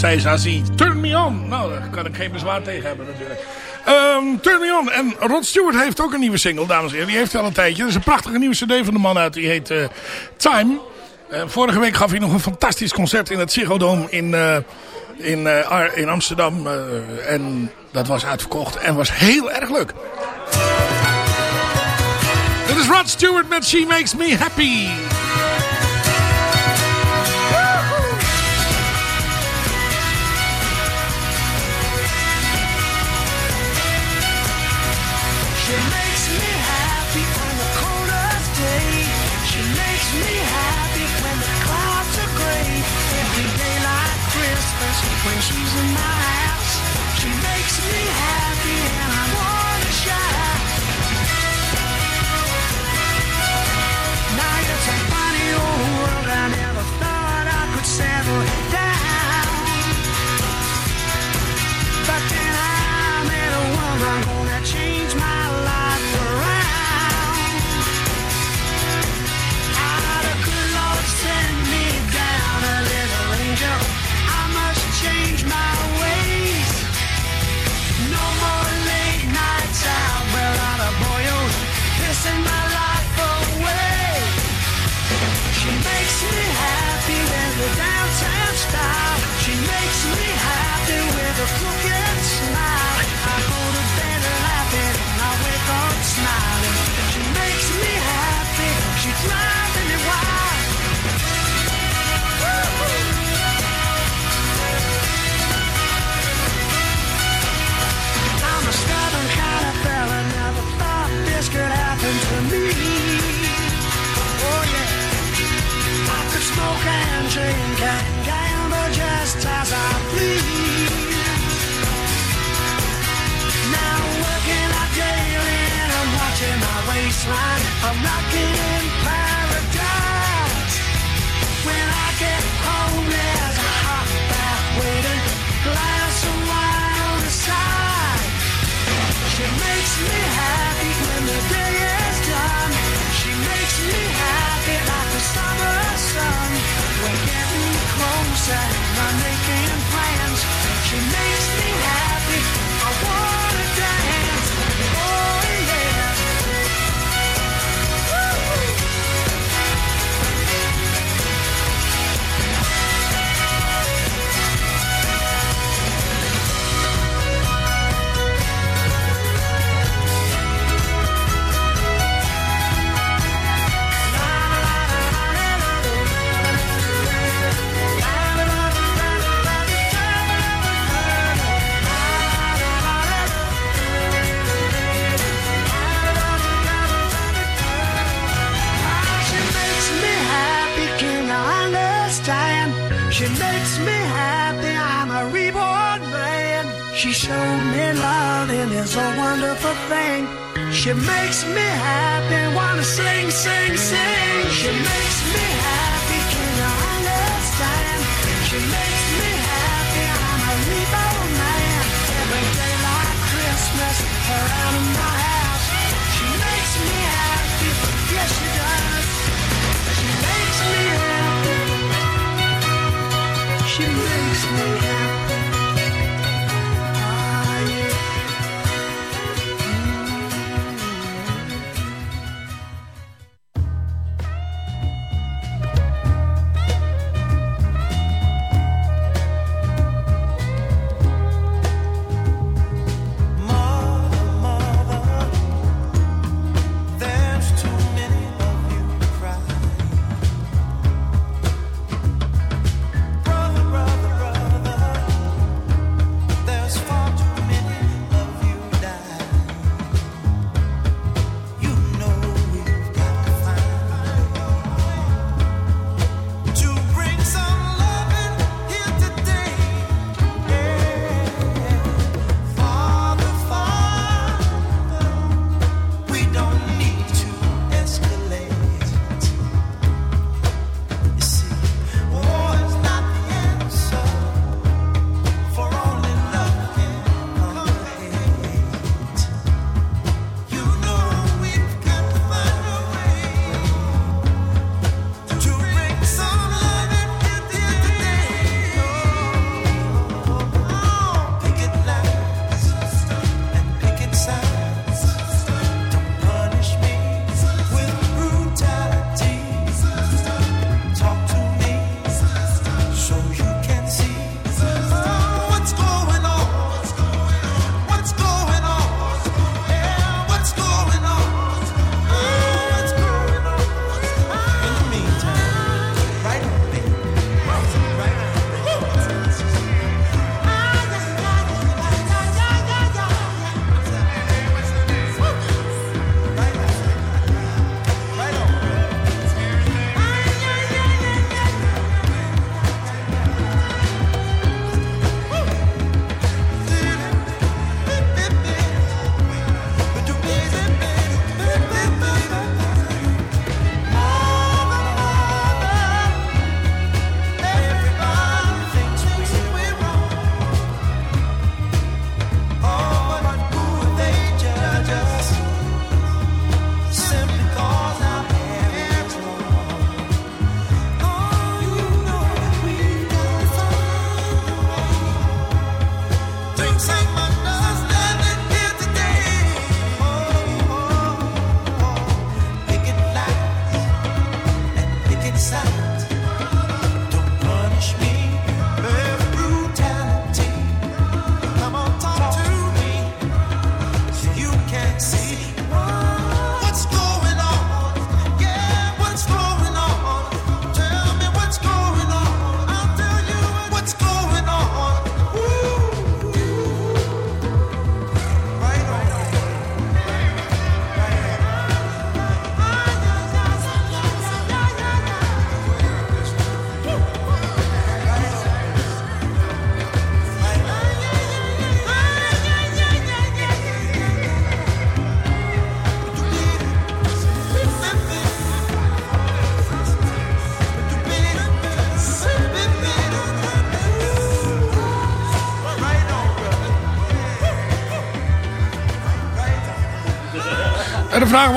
zei Zazie. Turn me on. Nou, daar kan ik geen bezwaar tegen hebben natuurlijk. Um, Turn me on. En Rod Stewart heeft ook een nieuwe single, dames en heren. Die heeft al een tijdje. Er is een prachtige nieuwe cd van de man uit. Die heet uh, Time. Uh, vorige week gaf hij nog een fantastisch concert in het Ziggo Dome in, uh, in, in Amsterdam. en dat was uitverkocht en was heel erg leuk. Dit is Rod Stewart met She Makes Me Happy. When she's She makes me happy, wanna sing, sing, sing. She makes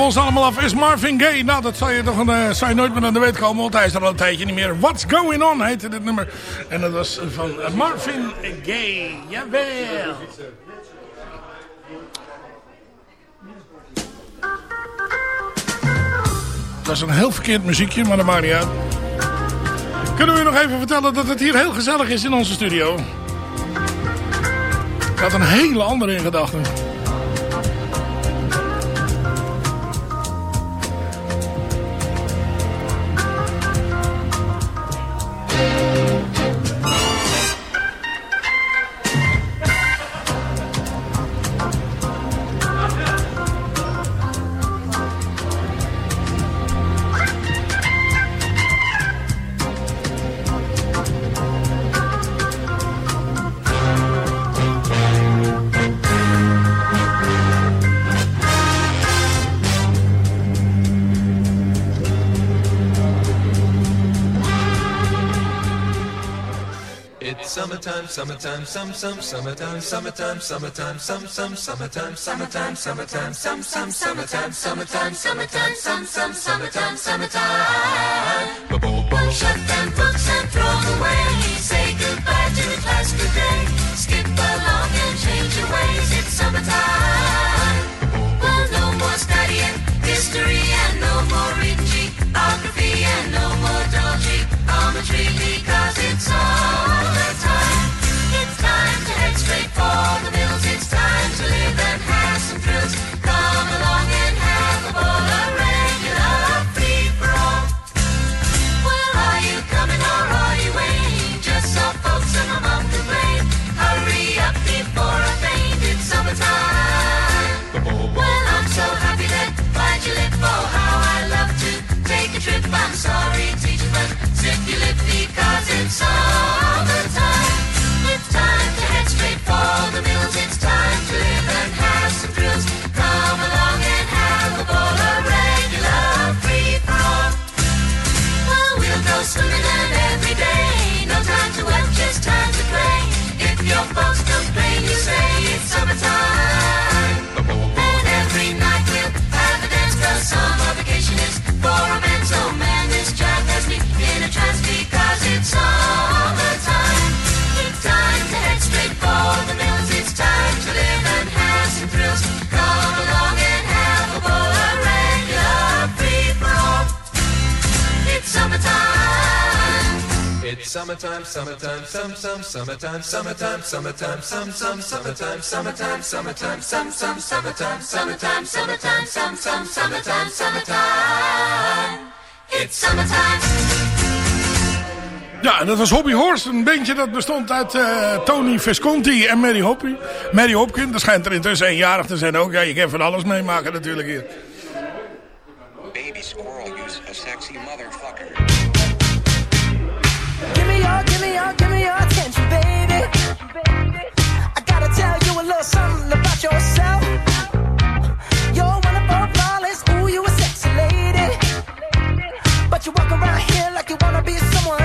ons allemaal af, is Marvin Gaye? Nou, dat zou je toch een, uh, zou je nooit meer aan de weet komen, want hij is er al een tijdje niet meer. What's Going On heette dit nummer. En dat was van uh, Marvin Gaye. Jawel. Dat is een heel verkeerd muziekje, maar dat maakt niet uit. Kunnen we nog even vertellen dat het hier heel gezellig is in onze studio? Ik had een hele andere in gedachten. Summertime, some, some, summertime, summertime, summertime, some, some, summertime, summertime, summertime, some, some, summertime, summertime, summertime, some, some, summertime, summertime. Shut them books and throw them away. Say goodbye to the class today. Skip along and change your ways. It's summertime. Well, no more studying history and no more reading geography and no more geometry because it's all the time time to head straight for the mills. It's time to live and have some thrills. Come along and have a ball, a regular free for all. Well, are you coming or are you waiting? Just so folks and my mom can. Hurry up before I faint. It's summertime. Well, I'm so happy that glad you lit for how I love to take a trip. I'm sorry, teacher, but zip your lip because it's summertime summertime, summertime, some, some, summertime, summertime, summertime, some, some, summertime, summertime, summertime, some, some, summertime, summertime, summertime, some, some, summertime, summertime. It's summertime. Ja, dat was Hobby Horse. Een bandje dat bestond uit uh, Tony Visconti en Mary, Hoppy, Mary Hopkin. Dat schijnt er intussen eenjarig te zijn ook. Ja, je kan van alles meemaken natuurlijk hier. Baby squirrel use a sexy motherfucker. Give me your, give me your, attention, baby. I gotta tell you a little something about yourself. You're wonderful, flawless, ooh, you a sexy lady. But you walk around here like you wanna be someone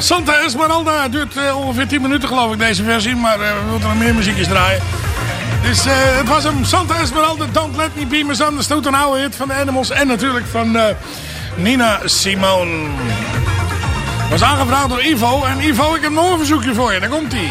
Santa Esmeralda duurt uh, ongeveer 10 minuten geloof ik deze versie. Maar uh, we willen nog meer muziekjes draaien. Dus uh, het was hem. Santa Esmeralda, Don't Let Me Be Misunderstood. Een oude hit van de Animals. En natuurlijk van Nina Simone. Was aangevraagd door Ivo. En Ivo, ik heb nog een verzoekje voor je. Daar komt hij.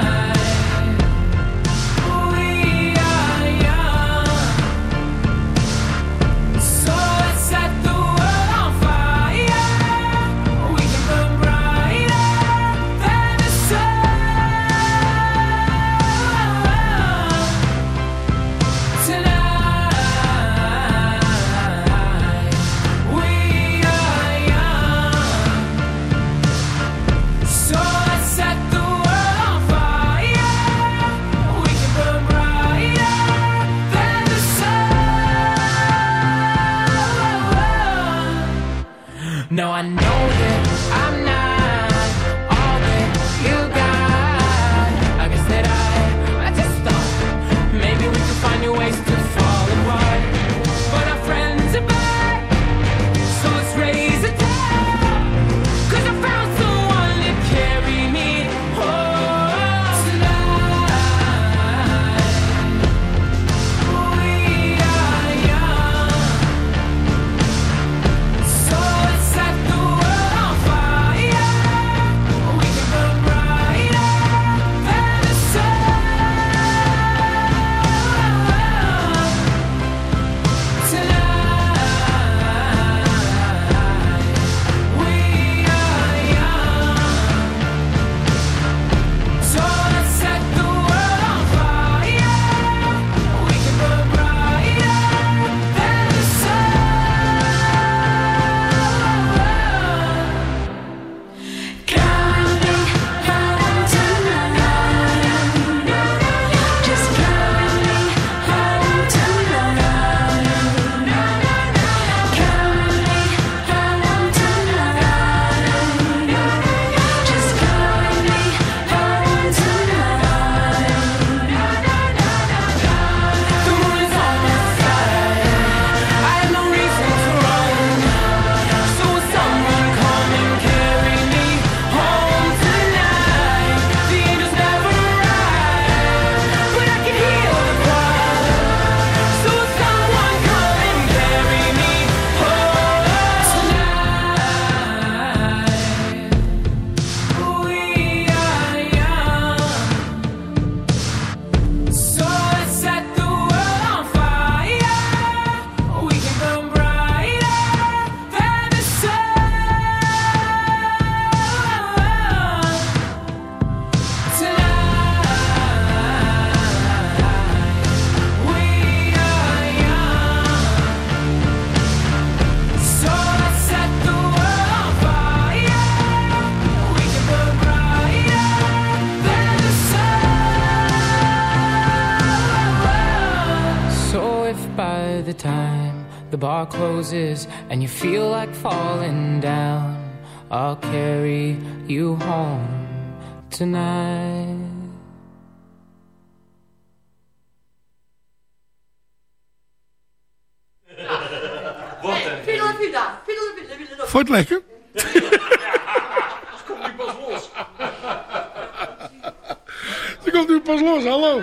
Closes and you feel like falling down, I'll carry you home tonight. Vond je het lekker? Ze komt nu pas los. Ze komt nu pas los, hallo.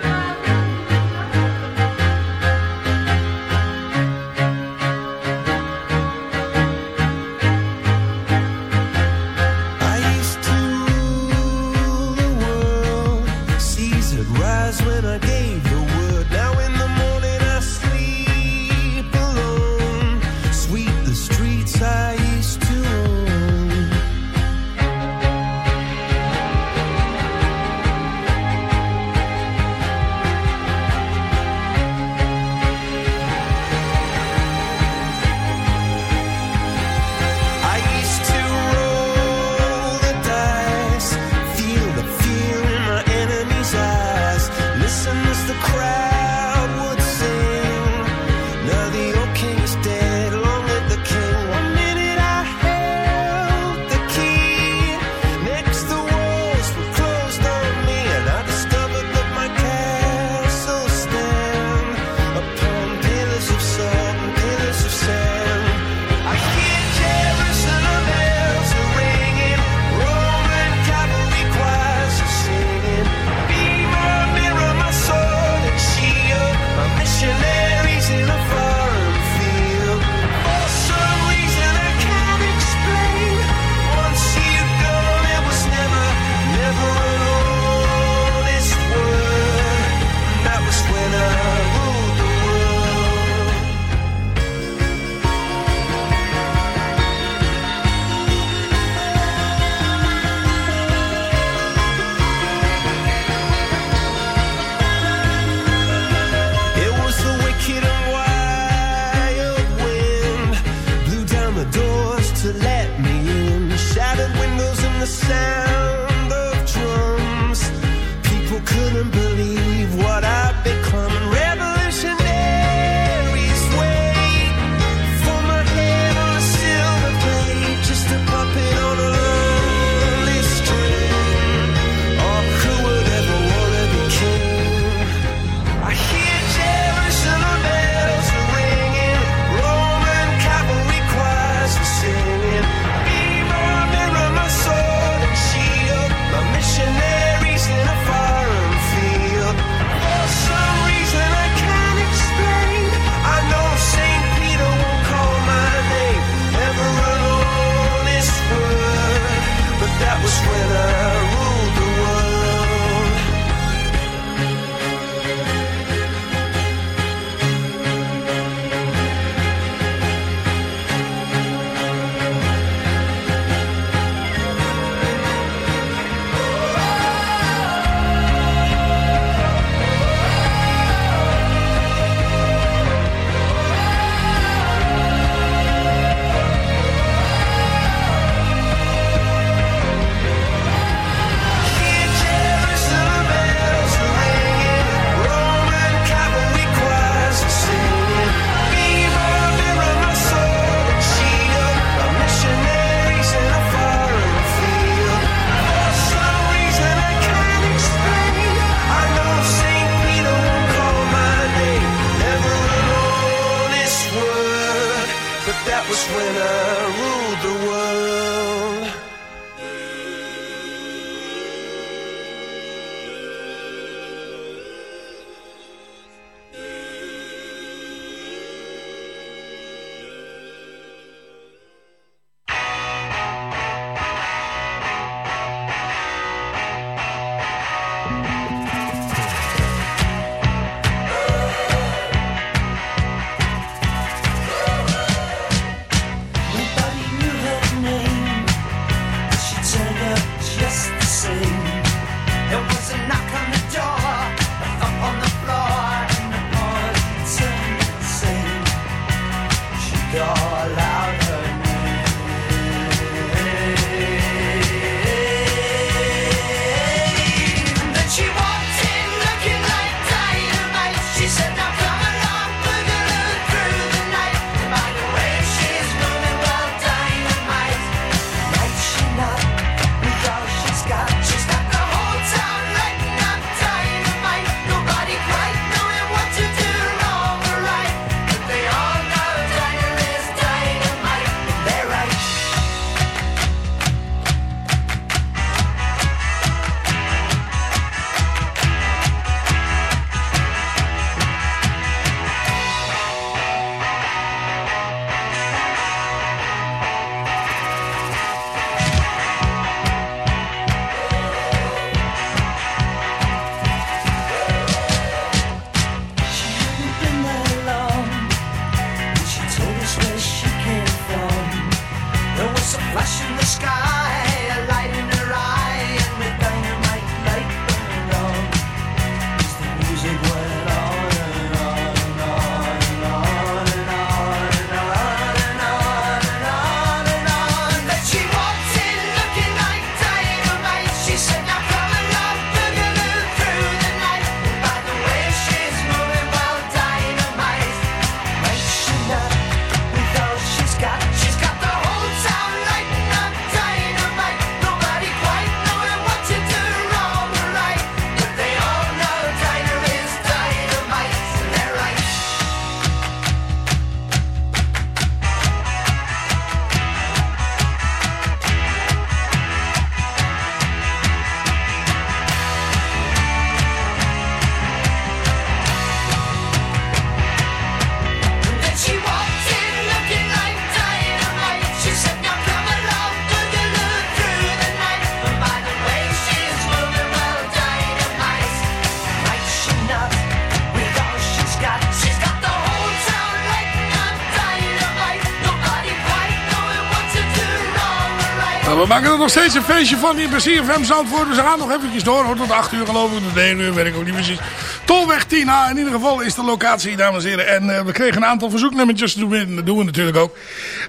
Maken er nog steeds een feestje van hier bij CFM Zandvoort. We gaan nog eventjes door. Hoor, tot 8 uur geloof ik. Tot 9 uur, weet ik ook niet precies. Tolweg 10A in ieder geval is de locatie, dames en heren. En uh, we kregen een aantal verzoeknummertjes. Dat doen we, natuurlijk ook.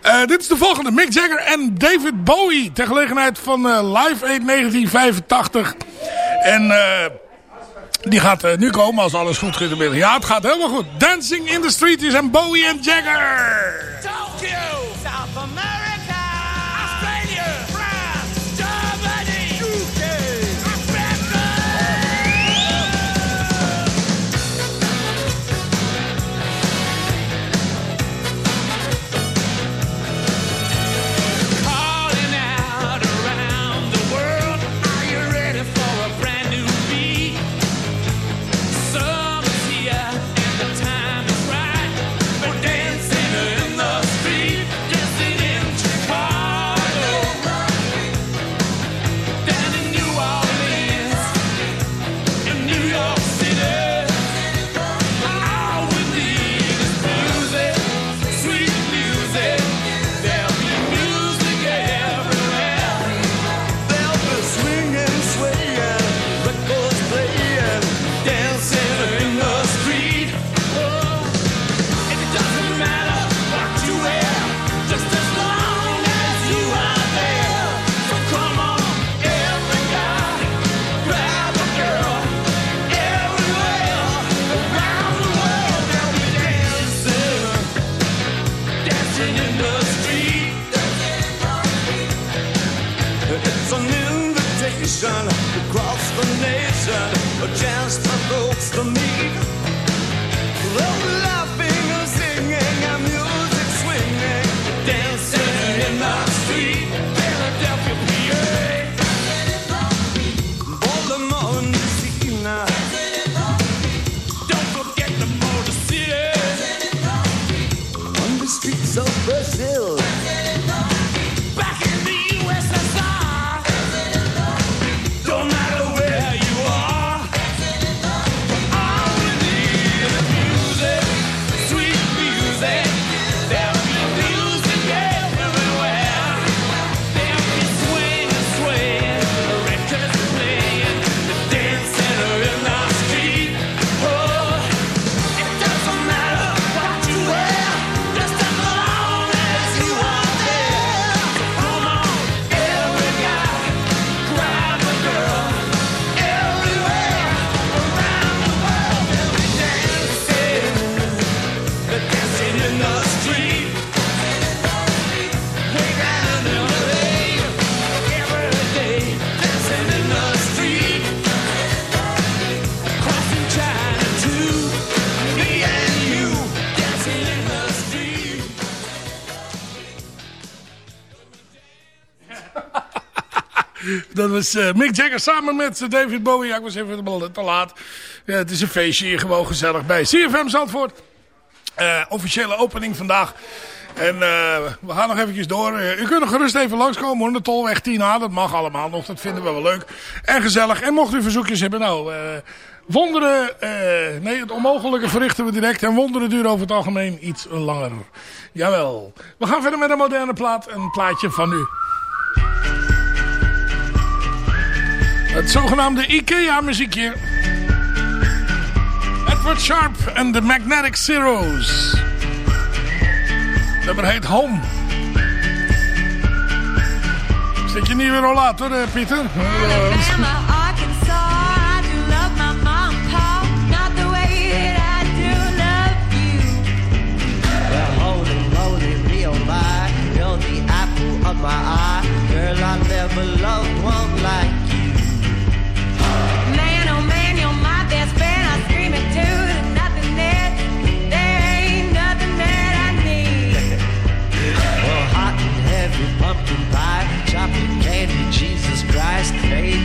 Uh, dit is de volgende. Mick Jagger en David Bowie. Ter gelegenheid van uh, Live Aid 1985. En... Die gaat nu komen als alles goed gaat. Ja, het gaat helemaal goed. Dancing in the Street is en Bowie en Jagger. Tokyo, Dat was eh, Mick Jagger samen met eh, David Bowie. Ja, ik was even te- laat. Ja, het is een feestje hier gewoon gezellig bij CFM Zandvoort. Eh, officiële opening vandaag. En we gaan nog eventjes door. U kunt nog gerust even langskomen hoor. De Tolweg 10A. Dat mag allemaal nog. Dat vinden we wel leuk. En gezellig. En mocht u verzoekjes hebben. Nou, wonderen. nee, het onmogelijke verrichten we direct. En wonderen duren over het algemeen iets langer. Jawel. We gaan verder met een moderne plaat. Een plaatje van u. Het zogenaamde IKEA muziekje. Edward Sharp en de Magnetic Zeros. Het nummer heet Home. Dit je nieuwe rollator, eh, Pieter? Eh, Alabama, Arkansas, I do love my mom and pa, not the way that I do love you. Well, holy moly, real my, you're the apple of my eye. Girl, I never loved one like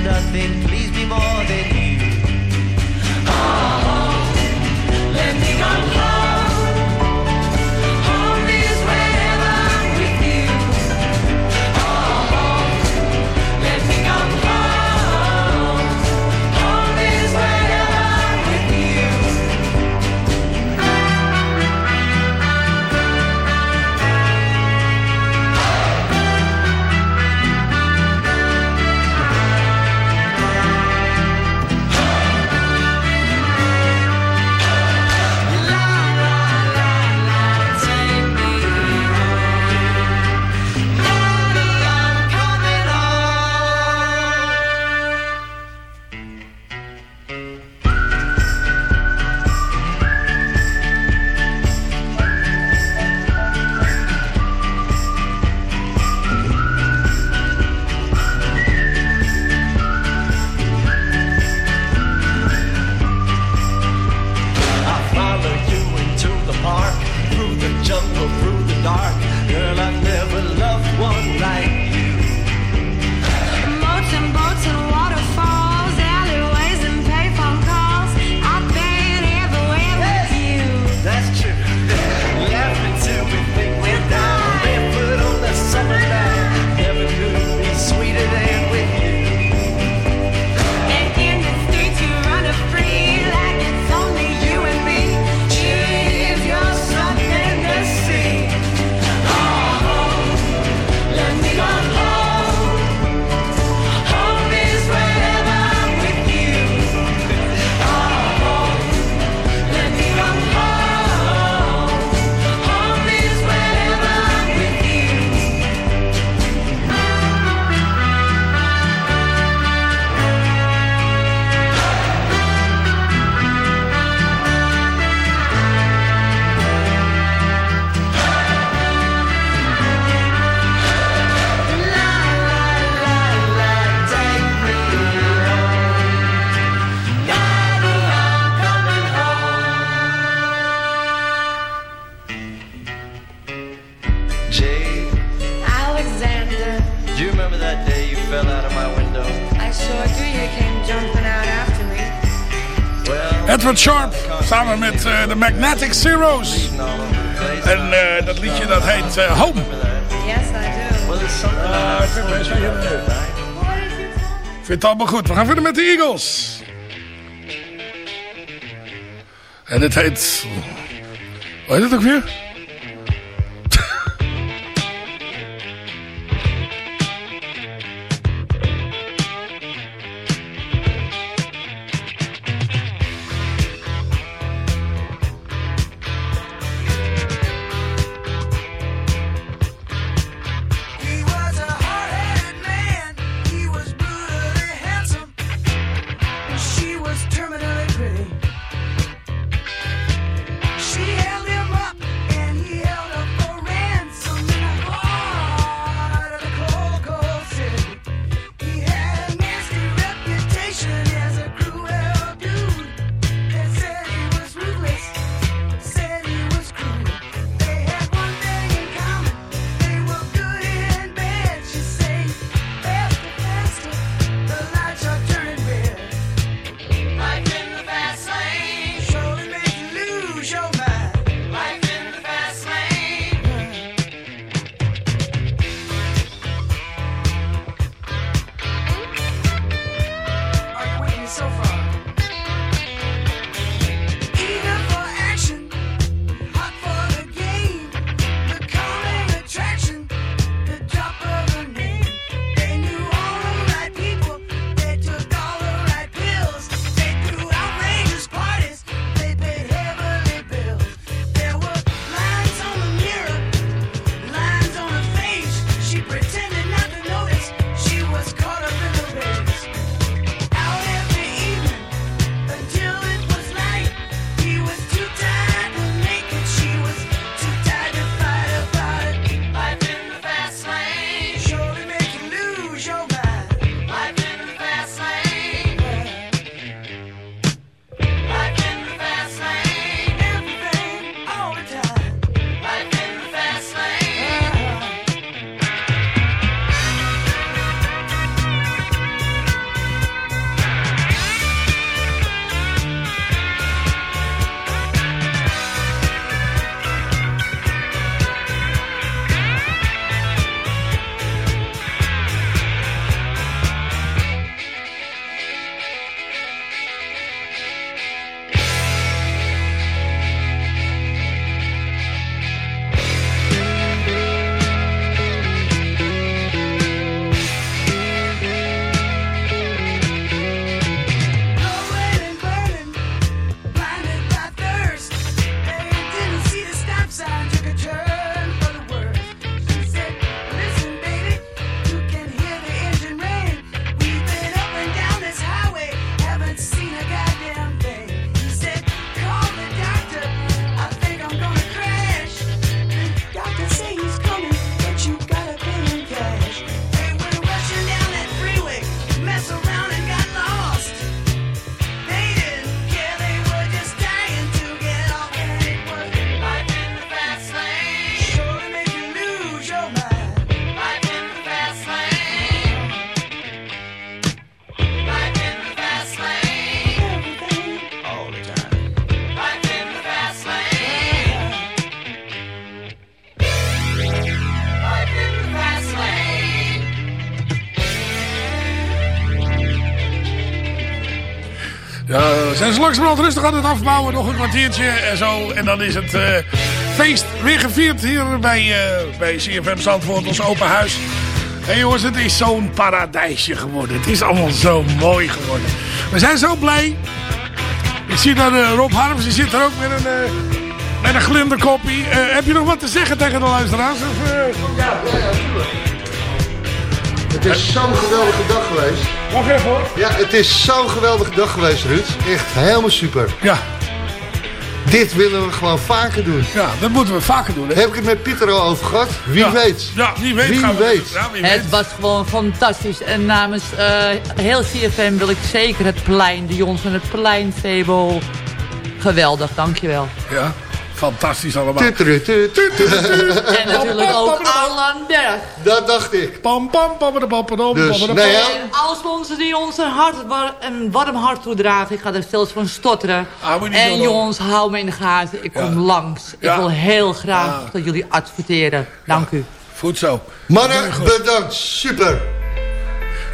nothing Zeros. En eh, dat liedje dat heet eh, Home. Yes, I do. Ah, ik vind het. Ik vind allemaal goed. We gaan verder met de Eagles. En het heet... Hoe heet het ook weer? Zo langzamerhand rustig aan het afbouwen. Nog een kwartiertje en zo. En dan is het eh, feest weer gevierd hier bij, eh, bij CFM Zandvoort, ons open huis. En jongens, het is zo'n paradijsje geworden. Het is allemaal zo mooi geworden. We zijn zo blij. Ik zie dat eh, Rob Harms, die zit er ook met een, met een glinderkoppie. Heb je nog wat te zeggen tegen de luisteraars? Of, eh, Het is zo'n geweldige dag geweest. Wacht even hoor. Ja, het is zo'n geweldige dag geweest, Ruud. Echt helemaal super. Ja, Dit willen we gewoon vaker doen. ja, dat moeten we vaker doen. Hè? Heb ik het met Pieter al over gehad? Wie Ja. weet. Ja, wie weet. Wie gaan we- weet. Ja, wie weet. Het was gewoon fantastisch. En namens eh, heel CFM wil ik zeker het plein, de jongens van het plein, Febo. Geweldig, dankjewel. Ja. Fantastisch allemaal. En natuurlijk ook Alan Berg. Dat dacht ik. Pam, pam, pam, pam, pam, pam, Dus, pam, nee, ja. Alle mensen die ons een, hart, een warm hart toedragen. Ik ga er zelfs van stotteren. Ah, en jongens, hou me in de gaten. Ik kom langs. Ik Ja. wil heel graag Ah. dat jullie adverteren. Dank u. Goed zo. Mannen, bedankt. Super.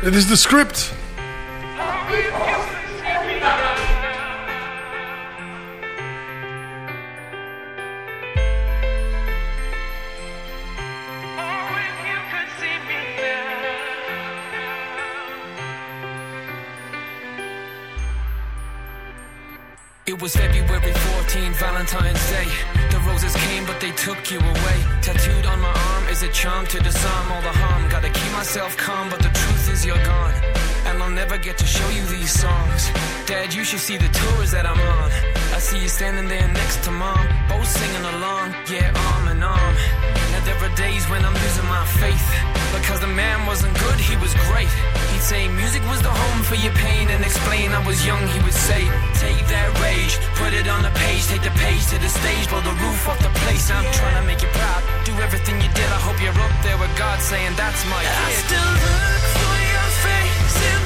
Dit is de script. It was February 14, Valentine's Day. The roses came, but they took you away. Tattooed on my arm is a charm to disarm all the harm. Gotta keep myself calm, but the truth is you're gone. And I'll never get to show you these songs. Dad, you should see the tours that I'm on. I see you standing there next to mom, both singing along, yeah, arm in arm. There are days when I'm losing my faith. Because the man wasn't good, he was great. He'd say music was the home for your pain and explain I was young, he would say, take that rage, put it on the page, take the page to the stage, blow the roof off the place. I'm trying to make you proud. Do everything you did, I hope you're up there with God saying that's my kid. I still look for your face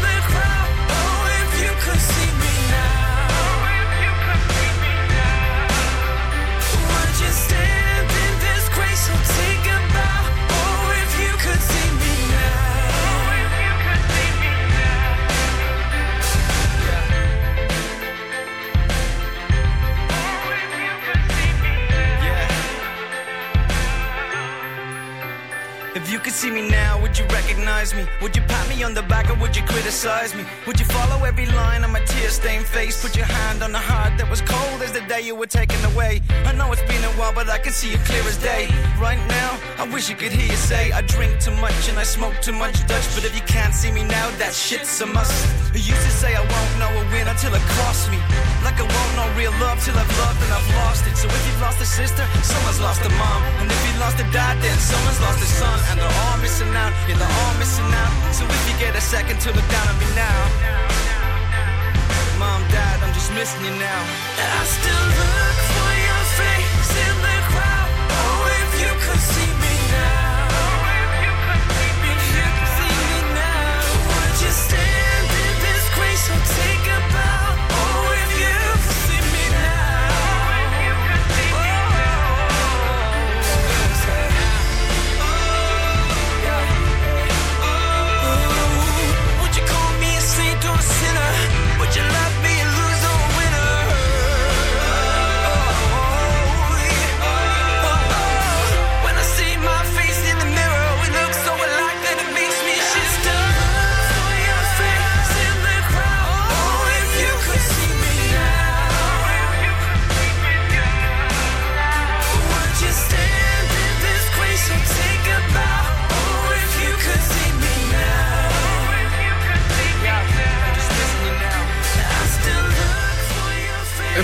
criticize me? Would you follow every line on my tear-stained face? Put your hand on the heart that was cold as the day you were taken away. I know it's been a while, but I can see you clear as day. Right now, I wish you could hear you say I drink too much and I smoke too much Dutch. But if you can't see me now, that shit's a must. You used to say I won't know a win until it costs me. Like I won't know real love till I've loved and I've lost it. So if you've lost a sister, someone's lost a mom. And if you lost a dad, then someone's lost a son. And they're all missing out, yeah, they're all missing out. So if you get a second to look down at me now. Mom, dad, I'm just missing you now. And I still look for your face in the crowd. Oh, if you could see me now. If you could see me now. Would you stand in this grace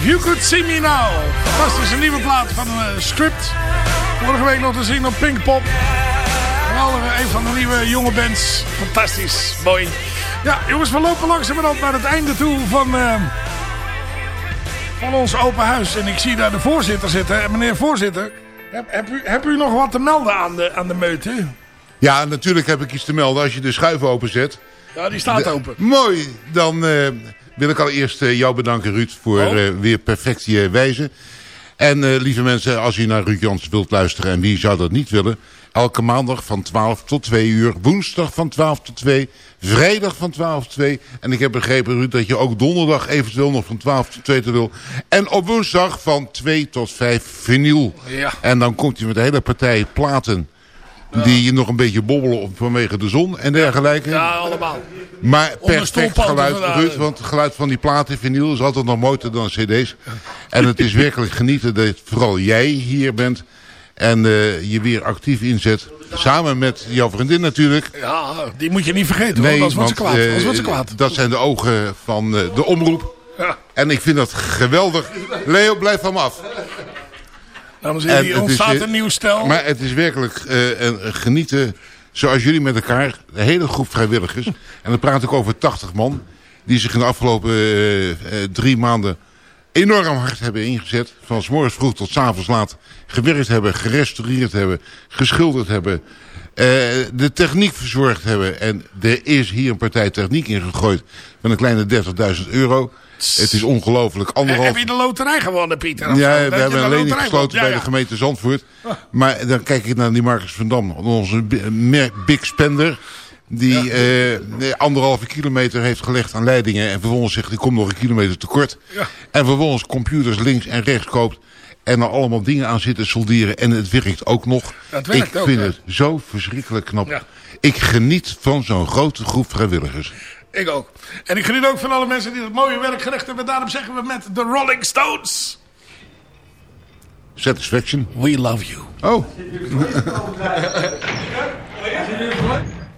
If You Could See Me Now. Fantastische nieuwe plaat van uh, Script. Vorige week nog te zien op Pinkpop. Geweldige, een van de nieuwe jonge bands. Fantastisch, mooi. Ja, jongens, we lopen langzamerhand naar het einde toe van, eh, van ons open huis. En ik zie daar de voorzitter zitten. En meneer voorzitter, heb, heb, u, heb u nog wat te melden aan de, aan de meute? Ja, natuurlijk heb ik iets te melden. Als je de schuif openzet... Ja, die staat De- open. Mooi. Dan eh, wil ik allereerst eh, jou bedanken, Ruud, voor Oh. eh, weer perfectie eh, wijzen. En lieve mensen, als u naar Ruud Jans wilt luisteren, en wie zou dat niet willen... elke maandag van 12 tot 2 uur, woensdag van 12 tot 2, vrijdag van 12 tot 2... en ik heb begrepen, Ruud, dat je ook donderdag eventueel nog van 12 tot 2 te wil... en op woensdag van 2 tot 5 vinyl. Ja. En dan komt hij met een hele partij platen... Die nog een beetje bobbelen vanwege de zon en dergelijke. Ja, allemaal. Maar perfect geluid. Ruud, want het geluid van die platen vinyl is altijd nog mooier dan cd's. En het is werkelijk genieten dat vooral jij hier bent en eh, je weer actief inzet. Samen met jouw vriendin natuurlijk. Ja, die moet je niet vergeten. Nee, want anders wordt ze kwaad. eh, wordt ze kwaad. dat zijn de ogen van eh, de omroep. Ja. En ik vind dat geweldig. Leo, blijf van me af. Dames en heren, hier is, ontstaat eh, een nieuw stel. Maar het is werkelijk eh, een, genieten zoals jullie met elkaar. Een hele groep vrijwilligers. en dan praat ik over 80 man. Die zich in de afgelopen eh, eh, drie maanden enorm hard hebben ingezet. Van s morgens vroeg tot s avonds laat gewerkt hebben, gerestaureerd hebben, geschilderd hebben. Eh, de techniek verzorgd hebben. En er is hier een partij techniek in gegooid van een kleine 30.000 euro. Het is ongelooflijk. Anderhalf Heb je de loterij gewonnen, Pieter? ja, we hebben een lening gesloten. Ja, bij de gemeente Zandvoort. Maar dan kijk ik naar die Marcus van Dam. Onze Big Spender. Die eh, anderhalve kilometer heeft gelegd aan leidingen. En vervolgens zegt, ik kom nog een kilometer tekort. En vervolgens computers links en rechts koopt. En er allemaal dingen aan zitten solderen. En het werkt ook nog. Het werkt ik ook, vind ja. het zo verschrikkelijk knap. Ja. Ik geniet van zo'n grote groep vrijwilligers. Ik ook. En ik geniet ook van alle mensen die het mooie werk gericht hebben. Daarom zeggen we met de Rolling Stones. Satisfaction. We love you. Oh.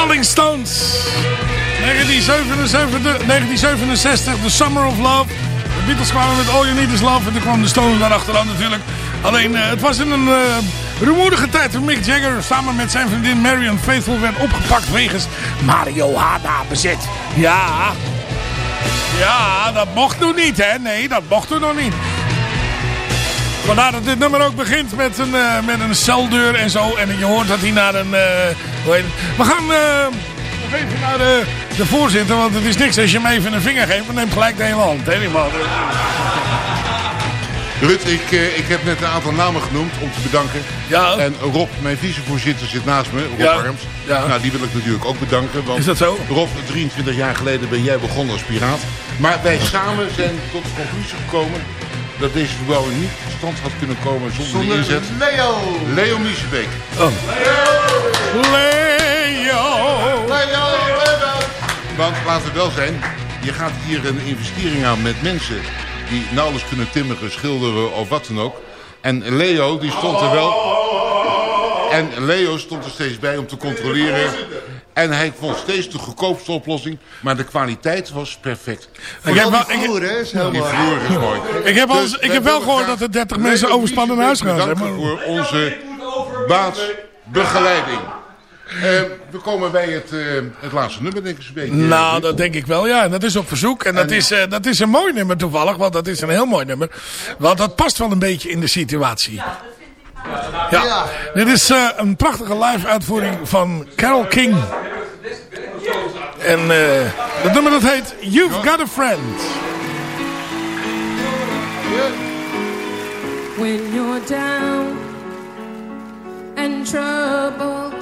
Rolling Stones. 1967, 1967, The Summer of Love. De Beatles kwamen met All You Need Is Love. En toen kwam de Stones daarachteraan natuurlijk. Alleen, eh, het was in een eh rumoerige tijd toen Mick Jagger samen met zijn vriendin Marion Faithful werd opgepakt wegens marihuana bezit. Ja, ja, dat mocht nog niet, hè? Nee, dat mocht toen nog niet. Vandaar dat dit nummer ook begint met een, eh, met een celdeur en zo. En je hoort dat hij naar een... We gaan eh, nog even naar de, de voorzitter. Want het is niks als je hem even een vinger geeft. Dan neemt gelijk de hele hand. Hè, die man. Rut, ik, eh, ik heb net een aantal namen genoemd om te bedanken. Ja. En Rob, mijn vicevoorzitter, zit naast me. Rob Ja. Arms. Ja. Nou, die wil ik natuurlijk ook bedanken. Want Is dat zo? Rob, 23 jaar geleden ben jij begonnen als piraat. Maar wij samen zijn tot de conclusie gekomen dat deze verbouwing niet tot stand had kunnen komen zonder, Zonder de inzet. Leo. Leo Miesebeek. Oh. Leo! Leo, Leo. Want laten we wel zijn, je gaat hier een investering aan met mensen die nauwelijks kunnen timmeren, schilderen of wat dan ook. En Leo, die stond er wel... En Leo stond er steeds bij om te controleren. En hij vond steeds de goedkoopste oplossing. Maar de kwaliteit was perfect. Ik heb wel- die vloer, hè, is Die helemaal... vloer is mooi. Ik heb, al, Dus ik heb wel willen gehoord dat er 30 Leo mensen overspannen naar huis gaan. Maar. voor onze baansbegeleiding. Eh, we komen bij het, eh, het laatste nummer, denk ik een beetje. Nou, dat denk ik wel, ja. Dat is op verzoek. En dat, is, eh, dat is een mooi nummer toevallig, want dat is een heel mooi nummer. Want dat past wel een beetje in de situatie. Ja, dit is eh, een prachtige live uitvoering van Carol King. En eh dat nummer dat heet You've Got a Friend. When you're down and troubled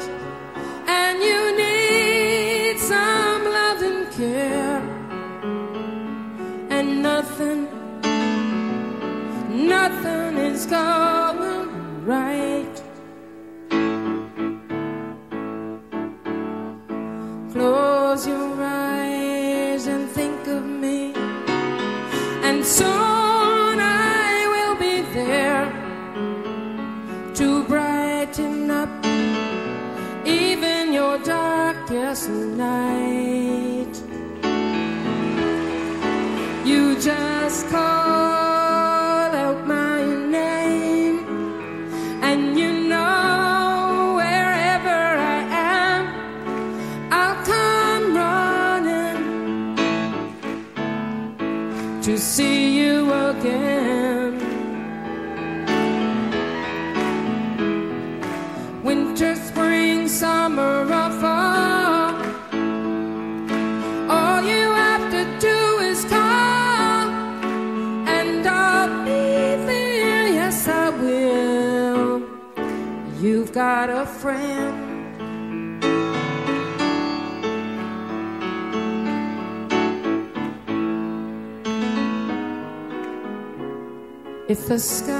the sky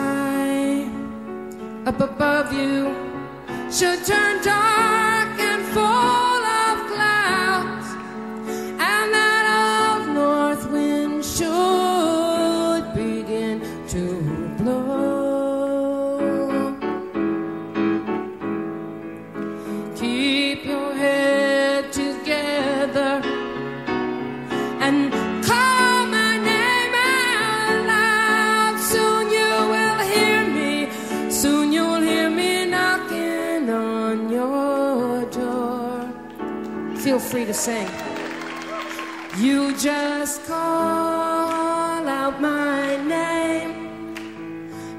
Feel free to sing. You just call out my name,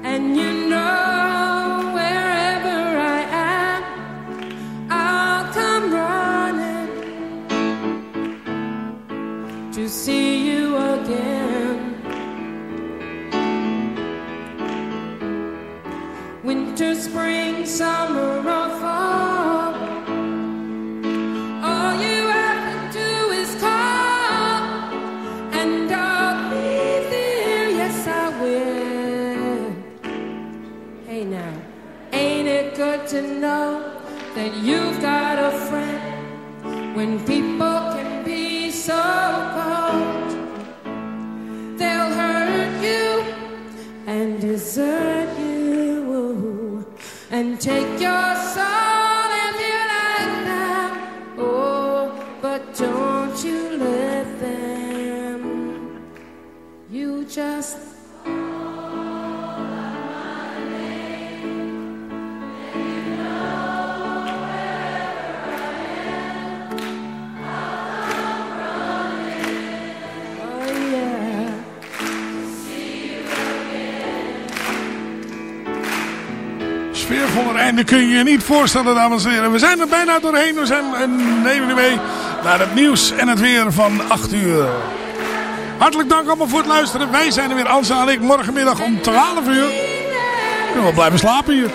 and you know wherever I am, I'll come running to see you again. Winter, spring, summer, Einde kun je je niet voorstellen, dames en heren. We zijn er bijna doorheen. We zijn en nemen u mee naar het nieuws en het weer van 8 uur. Hartelijk dank allemaal voor het luisteren. Wij zijn er weer, Ansa en ik, morgenmiddag om 12 uur. Kunnen we blijven slapen hier.